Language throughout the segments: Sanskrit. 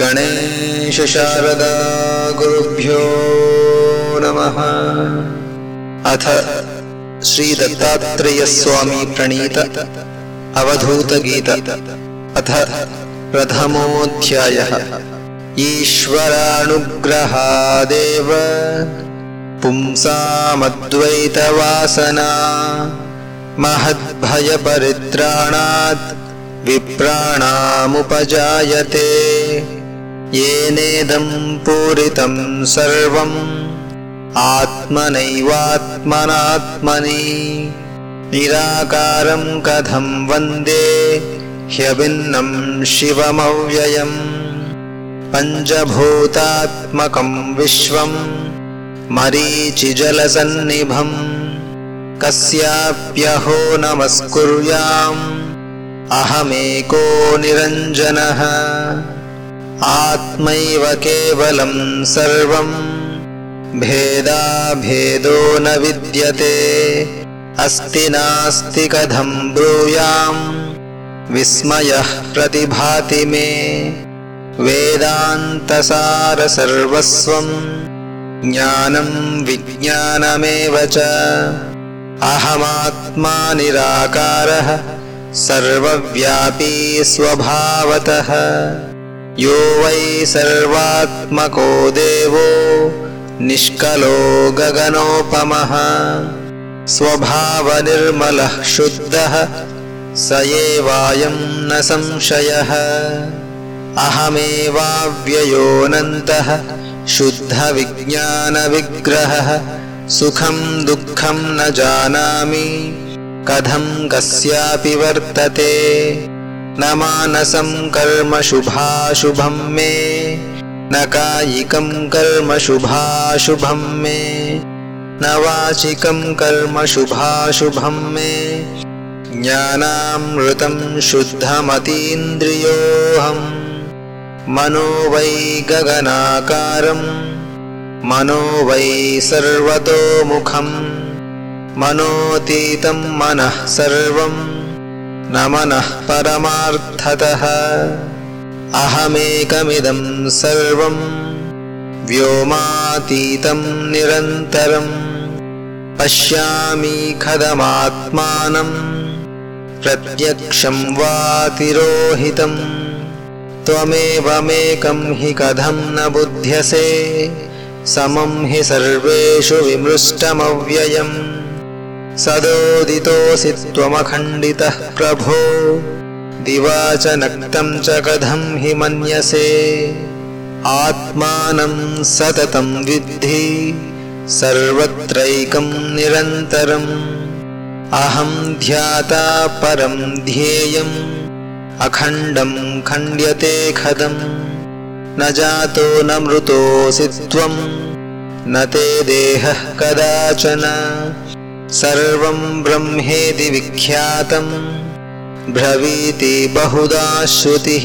गणेशशारदा गुरुभ्यो नमः। अथ श्रीदत्तात्रेयस्वामी प्रणीत अवधूतगीत। अथ प्रथमोऽध्यायः। ईश्वरानुग्रहादेव पुंसामद्वैतवासना महद्भयपरित्राणात् विप्राणामुपजायते येनेदं पूरितं सर्वम्। आत्मनैवात्मनात्मनि। निराकारं कथं वन्दे ह्यभिन्नं शिवमव्ययम्। पञ्चभूतात्मकं विश्वम्। मरीचिजलसन्निभम् कस्याप्यहो नमस्कुर्याम्। अहमेको निरञ्जनः आत्मैव केवलं सर्वम् भेदाभेदो न विद्यते। अस्ति नास्ति कथं ब्रूयाम्। विस्मयः प्रतिभाति मे। वेदान्तसारसर्वस्वम् ज्ञानं विज्ञानमेव च। अहमात्मा निराकारः। सर्वव्यापी स्वभावतः यो वै सर्वात्मको देवो निष्कलो गगनोपमः। स्वभावनिर्मलः शुद्धः स एवायं न संशयः। अहमेवाव्ययोऽनन्तः शुद्धविज्ञानविग्रहः। सुखं दुःखं न जानामि कथं कस्यापि वर्तते न मानसं कर्म शुभाशुभं मे। न कायिकं कर्म शुभाशुभं मे। न वाचिकं कर्म शुभाशुभं मे। ज्ञानामृतं शुद्धमतीन्द्रियोऽहम् मनो वै गगनाकारम् मनो वै सर्वतोमुखम् मनोतीतं मनः सर्वम् न मनः परमार्थतः। अहमेकमिदं सर्वम् व्योमातीतं निरन्तरम् पश्यामि खदमात्मानम् प्रत्यक्षं वा तिरोहितम् त्वमेवमेकं हि कथं न बुध्यसे समं हि सर्वेषु विमृष्टमव्ययम् सदोदितोऽसि त्वमखण्डितः प्रभो। दिवा च नक्तं च कथं हि मन्यसे। आत्मानं सततं विद्धि सर्वत्रैकं निरन्तरम्। अहं ध्याता परं ध्येयम् अखण्डं खण्ड्यते खदम्। न जातो न मृतोऽसि त्वं न ते देहः कदाचन सर्वं ब्रह्मेति विख्यातम् ब्रवीति बहुधा श्रुतिः।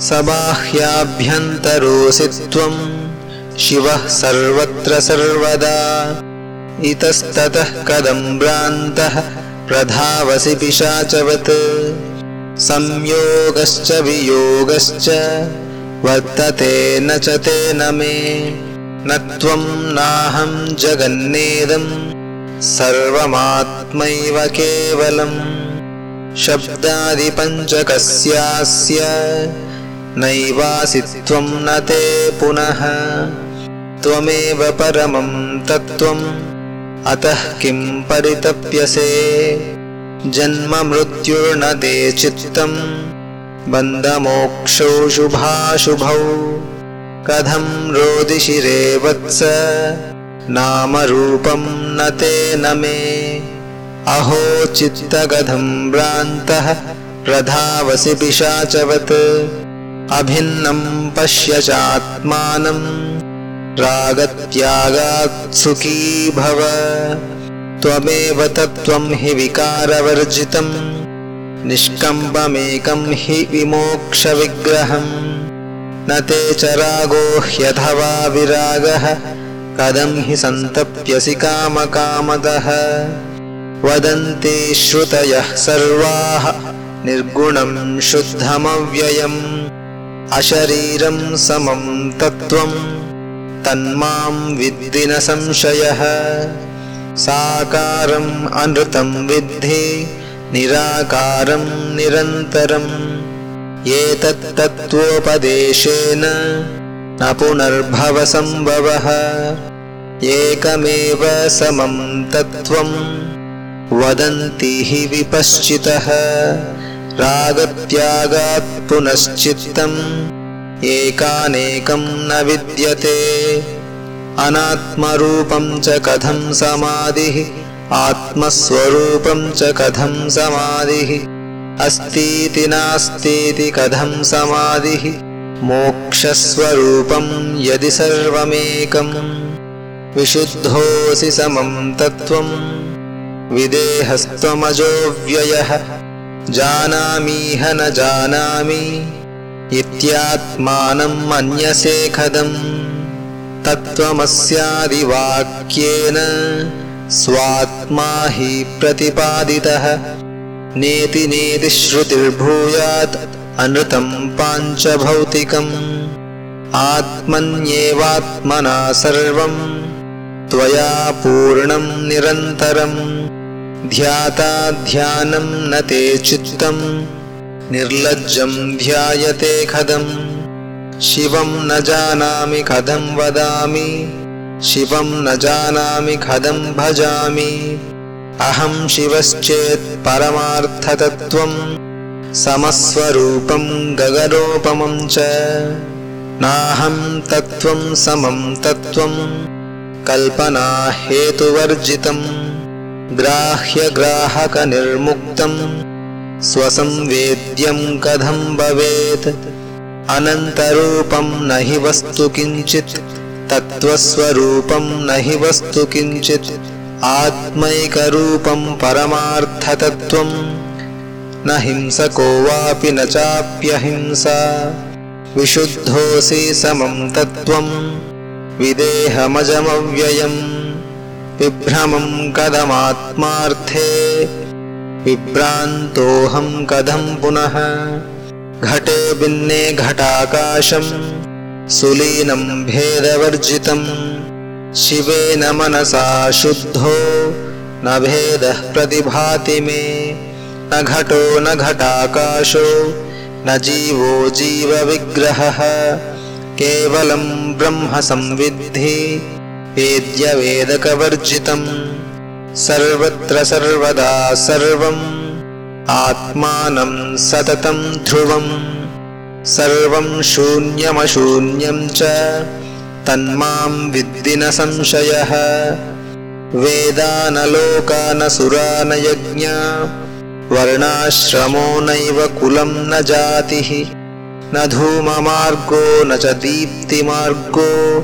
सबाह्याभ्यन्तरोऽसि त्वं शिवः सर्वत्र सर्वदा। इतस्ततः कदं भ्रान्तः प्रधावसि पिशाचवत्। संयोगश्च वियोगश्च वर्तते न च तेन मे। न त्वं नाहं जगन्नेदम् सर्वमात्मैव केवलम्। शब्दादिपञ्चकस्यास्य नैवासि त्वं न ते पुनः। त्वमेव परमं तत्त्वम्। अतः किं परितप्यसे? जन्ममृत्युर्न ते चित्तम्। बन्धमोक्षौ शुभाशुभौ। कथं रोदिशिरे वत्स नामरूपं न ते न मे। अहो चित्तगधं भ्रान्तः प्रधावसि पिशाचवत्। अभिन्नं पश्य चात्मानम् रागत्यागात् सुखी भव। त्वमेव तत्त्वं हि विकारवर्जितम् निष्कम्पमेकं हि विमोक्षविग्रहम् न ते च रागो ह्यथवा विरागः कथं हि सन्तप्यसि कामकामदः? वदन्ति श्रुतयः सर्वाः निर्गुणं शुद्धमव्ययम्। अशरीरं समं तत्त्वं तन्मां विद्धि न संशयः। साकारम् अनृतं विद्धि निराकारं निरन्तरम्। एतत्तत्त्वोपदेशेन न पुनर्भवसम्भवः एकमेव समं तत्त्वम् वदन्ति हि विपश्चितः। रागत्यागात् पुनश्चित्तम् एकानेकं न विद्यते। अनात्मरूपं च कथं समाधिः आत्मस्वरूपं च कथं समाधिः। अस्तीति नास्तीति कथं समाधिः मोक्षस्वरूपं यदि सर्वमेकम् विशुद्धोऽसि समं तत्त्वम् विदेहस्त्वमजोऽव्ययः जानामीह न जानामि इत्यात्मानम् मन्यसे खदम् तत्त्वमस्यादिवाक्येन स्वात्मा हि प्रतिपादितः नेति नेति श्रुतिर्भूयात् अनृतम् पाञ्चभौतिकम् आत्मन्येवात्मना सर्वम् त्वया पूर्णम् निरन्तरम् ध्याता ध्यानं न ते चित्तम् निर्लज्जं ध्यायते खदम् शिवं न जानामि कथं वदामि शिवं न जानामि कथं भजामि अहं शिवश्चेत् परमार्थतत्त्वं समस्वरूपं गगरोपमं च नाहं तत्त्वं समं तत्त्वं कल्पनाहेतुवर्जितम् ग्राह्यग्राहकनिर्मुक्तम् स्वसंवेद्यं कथं भवेत् अनन्तरूपं न हि वस्तु किञ्चित् तत्त्वस्वरूपं न हि वस्तु किञ्चित् आत्मैकरूपं परमार्थतत्त्वम् न हिंसको वापि न चाप्यहिंसा। विशुद्धोऽसि समं तत्त्वम् विदेहमजमव्ययम्। विभ्रमं कथमात्मार्थे विभ्रान्तोऽहं कथं पुनः? घटे भिन्ने घटाकाशं। सुलीनं भेदवर्जितं। शिवेन मनसा शुद्धो। न भेदः प्रतिभाति मे न घटो न घटाकाशो न जीवो जीवविग्रहः केवलं ब्रह्म संविद्धि वेद्यवेदकवर्जितम् सर्वत्र सर्वदा सर्वम् आत्मानं सततं ध्रुवम् सर्वं शून्यमशून्यं च तन्मां विद्धि न संशयः वेदा वर्णाश्रमो नैव कुलं न जातिः। न धूममार्गो न च दीप्तिमार्गो।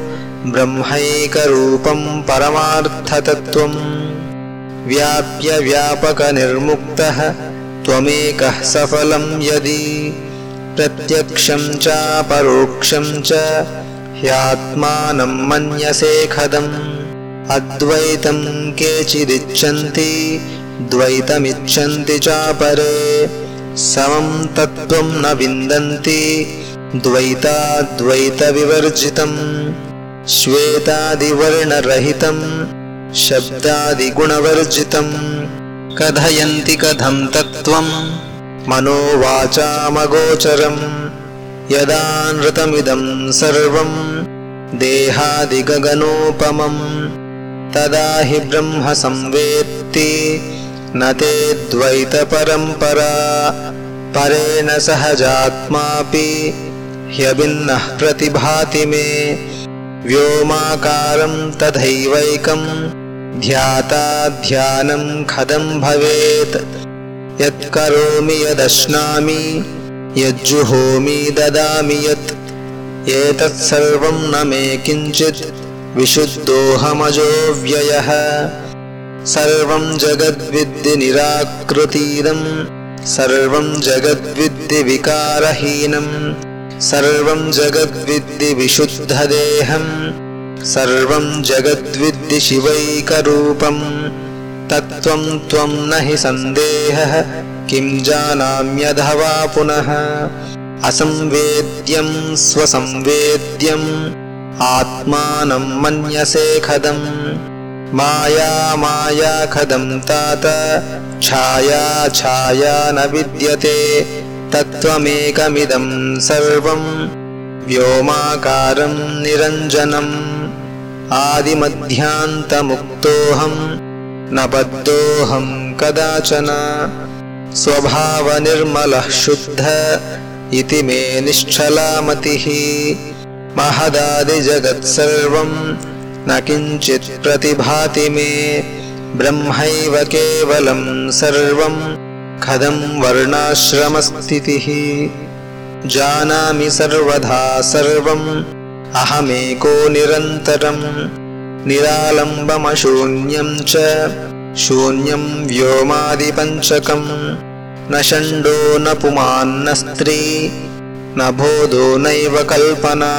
ब्रह्मैकरूपं परमार्थतत्त्वम्। व्याप्यव्यापकनिर्मुक्तः त्वमेकः सफलं यदि। प्रत्यक्षं चापरोक्षं च ह्यात्मानं मन्यसे खदम्। अद्वैतं केचिदिच्छन्ति द्वैतमिच्छन्ति चापरे। समं तत्त्वं न विन्दन्ति। द्वैताद्वैतविवर्जितम् श्वेतादिवर्णरहितम् शब्दादिगुणवर्जितम् कथयन्ति कथं तत्त्वम् मनोवाचामगोचरम् यदा नृतमिदं सर्वम् देहादिगगनोपमम् तदा हि ब्रह्म संवेत्ति न ते द्वैतपरम्परा परेण सहजात्मापि ह्यभिन्नः प्रतिभाति मे। व्योमाकारं तथैवैकं ध्याता ध्यानं खदं भवेत्। यत्करोमि यदश्नामि यज्जुहोमि ददामि यत्। एतत्सर्वं न मे किञ्चित् विशुद्धोऽहमजोऽव्ययः सर्वं जगद्विद्धि निराकृतीदं सर्वं जगद्विद्धि विकारहीनम् सर्वं जगद्विद्धि विशुद्धदेहम् सर्वं जगद्विद्धि शिवैकरूपम्। तत्त्वं त्वं न हि सन्देहः किं जानाम्यधवा पुनः। असंवेद्यं स्वसंवेद्यम् आत्मानं मन्यसे खदम् माया माया खदं तात छाया छाया न विद्यते तत्त्वमेकमिदं सर्वम् व्योमाकारं निरञ्जनम् आदिमध्यान्तमुक्तोऽहम् न बद्धोऽहम् कदाचन। स्वभावनिर्मलः शुद्ध इति मे निश्चलामतिः। महदादिजगत्सर्वम् न किञ्चित् प्रतिभाति मे। ब्रह्मैव केवलम् सर्वम् खदम् वर्णाश्रमस्थितिः। जानामि सर्वधा सर्वम् अहमेको निरन्तरम् निरालम्बमशून्यम् च शून्यम् व्योमादिपञ्चकम् न षण्डो न पुमान्न स्त्री न बोधो नैव कल्पना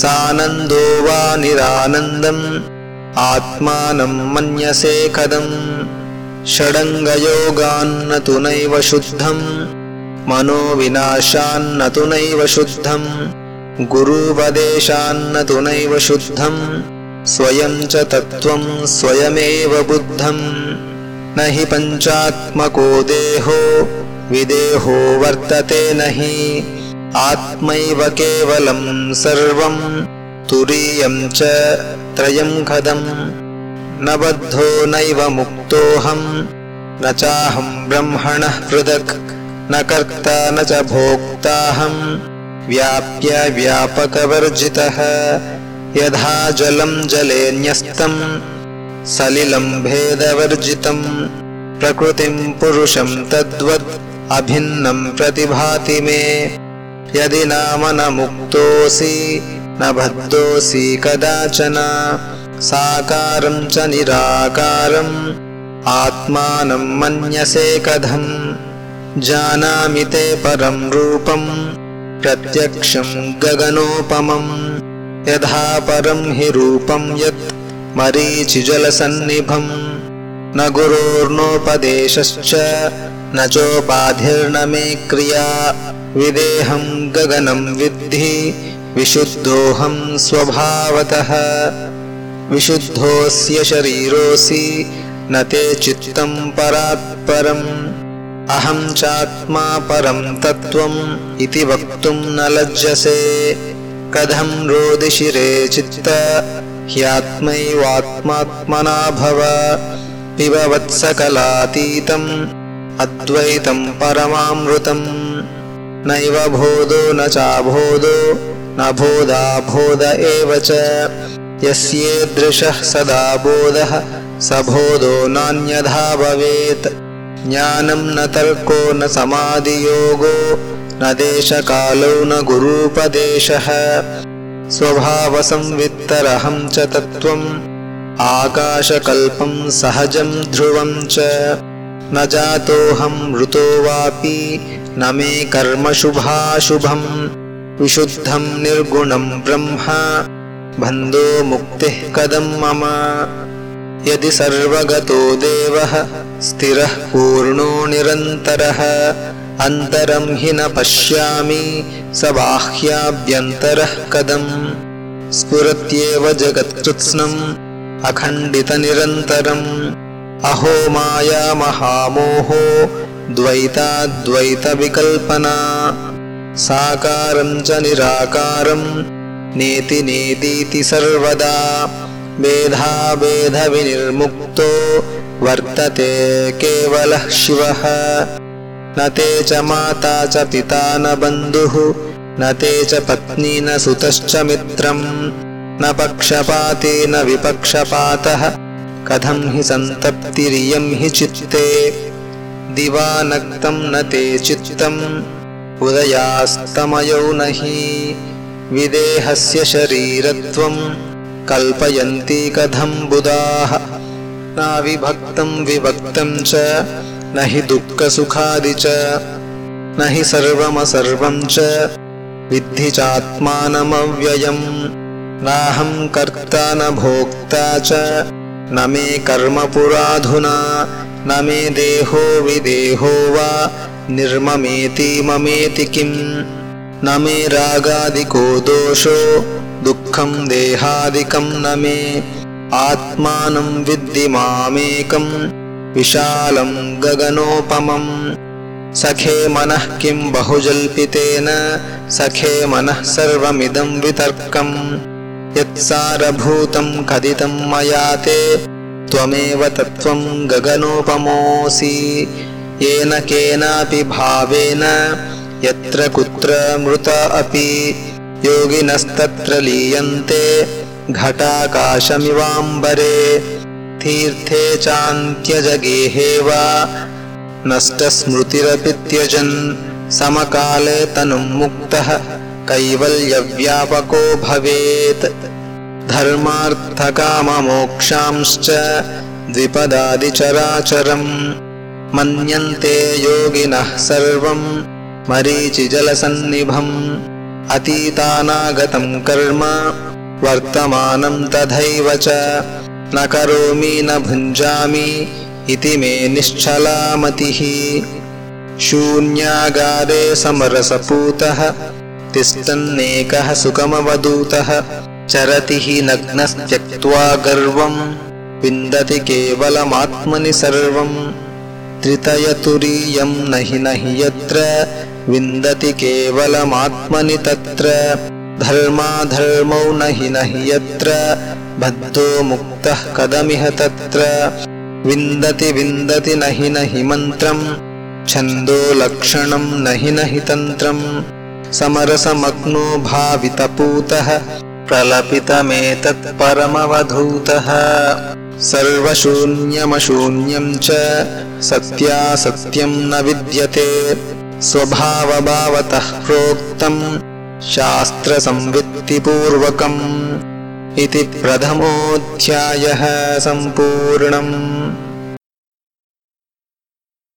सानन्दो वा निरानन्दम् आत्मानम् मन्यसे कदम् षडङ्गयोगान्न तु नैव शुद्धम् मनोविनाशान्न तु नैव शुद्धम् गुरूपदेशान्न तु नैव शुद्धम् स्वयम् च तत्त्वम् स्वयमेव बुद्धम् न हि पञ्चात्मको देहो विदेहो वर्तते न हि आत्मैव केवलम् सर्वम् तुरीयम् च त्रयम् खदम् न बद्धो नैव मुक्तोऽहम् न चाहम् ब्रह्मणः पृथक् न कर्ता न च भोक्ताहम् व्याप्य व्यापकवर्जितः यथा जलम् जले न्यस्तम् सलिलम् भेदवर्जितम् प्रकृतिम् पुरुषम् तद्वत् अभिन्नम् प्रतिभाति मे यदि नाम न मुक्तोऽसि न बद्धोऽसि कदाचन। साकारम् च निराकारम् आत्मानम् मन्यसे कथम्। जानामि ते परम् रूपम् प्रत्यक्षम् गगनोपमम्। यथा परम् हि रूपम् यत् मरीचिजलसन्निभम् न गुरोर्नोपदेशश्च न चोपाधिर्न मे क्रिया विदेहम् गगनम् विद्धि विशुद्धोऽहम् स्वभावतः। विशुद्धोऽस्य शरीरोऽसि न ते चित्तम् परात्परम्। अहम् चात्मा परम् तत्त्वम् इति वक्तुम् न लज्जसे। कथम् रोदिशिरे चित्त ह्यात्मैवात्मात्मना भव। पिब वत्सकलातीतम् अद्वैतम् परमामृतम् नैव भोदो न चाभोदो न बोध एव च। यस्येदृशः सदा बोधः स बोधो नान्यथा भवेत्। ज्ञानम् न तर्को न समाधियोगो न देशकालौ न गुरूपदेशः। स्वभावसंवित्तरहम् च तत्त्वम् आकाशकल्पम् सहजम् ध्रुवम् च न जातोऽहम् मृतो वापि न मे कर्मशुभाशुभम् विशुद्धम् निर्गुणम् ब्रह्म बन्धो मुक्तिः कदम् मम। यदि सर्वगतो देवः स्थिरः पूर्णो निरन्तरः। अन्तरम् हि न पश्यामि स बाह्याभ्यन्तरः कदम्। स्फुरत्येव जगत्कृत्स्नम् अखण्डितनिरन्तरम् अहो माया महामोहो द्वैताद्वैतविकल्पना। साकारम् च निराकारम् नेति नेतीति सर्वदा। भेदाभेदविनिर्मुक्तो वर्तते केवलः शिवः। न ते च माता च पिता न बन्धुः न ते च पत्नी न सुतश्च मित्रम्। न पक्षपाते न विपक्षपातः कथम् हि सन्तप्तिरियम् हि चित्ते। दिवानक्तम् न ते चित्तम् उदयास्तमयौ न हि विदेहस्य शरीरत्वम् कल्पयन्ति कथम् बुधाः। नाविभक्तम् विभक्तम् च न हि दुःखसुखादि च। न हि सर्वमसर्वम् च। विद्धि चात्मानमव्ययम् नाहम् कर्ता न भोक्ता च न मे कर्म पुराधुना न मे देहो विदेहो वा निर्ममेति ममेति किम् न मे रागादिको दोषो दुःखं देहादिकं न मे। आत्मानं विद्धि मामेकं विशालं गगनोपमम् सखे मनः किं बहुजल्पितेन सखे मनः सर्वमिदं वितर्कम् यत्सारभूतं कथितं मया ते त्वमेव तत्त्वं गगनोपमोऽसि। येन केनापि भावेन यत्र कुत्र मृत अपि योगिनस्तत्र लीयन्ते घटाकाशमिवाम्बरे तीर्थे चान्त्यजगेहे वा नष्टस्मृतिरपि त्यजन् समकाले तनुमुक्तः कैवल्यव्यापको भवेत्। धर्मार्थकाममोक्षांश्च द्विपदादिचराचरम्। मन्यन्ते योगिनः सर्वम् मरीचिजलसन्निभम् अतीतानागतं कर्म वर्तमानं तथैव च। न करोमि न भुञ्जामि इति मे निश्चला मतिः शून्यागारे समरसपूतः तिष्ठन्नेकः सुखमवधूतः चरति हि नग्नस्त्यक्त्वा गर्वम् विन्दति केवलमात्मनि सर्वम्। त्रितयतुरीयं न हि न हि यत्र विन्दति केवलमात्मनि तत्र। धर्माधर्मौ न हि न हि यत्र बद्धो मुक्तः कदमिह तत्र। विन्दति विन्दति न हि न हि मन्त्रम् छन्दो लक्षणं न हि न हि तन्त्रम् समरसमग्नो भावितपूतः प्रलपितमेतत् परमवधूतः सर्वशून्यमशून्यं च सत्यासत्यं न विद्यते स्वभावभावतः प्रोक्तम् शास्त्रसंवित्तिपूर्वकम् इति प्रथमोऽध्यायः सम्पूर्णम्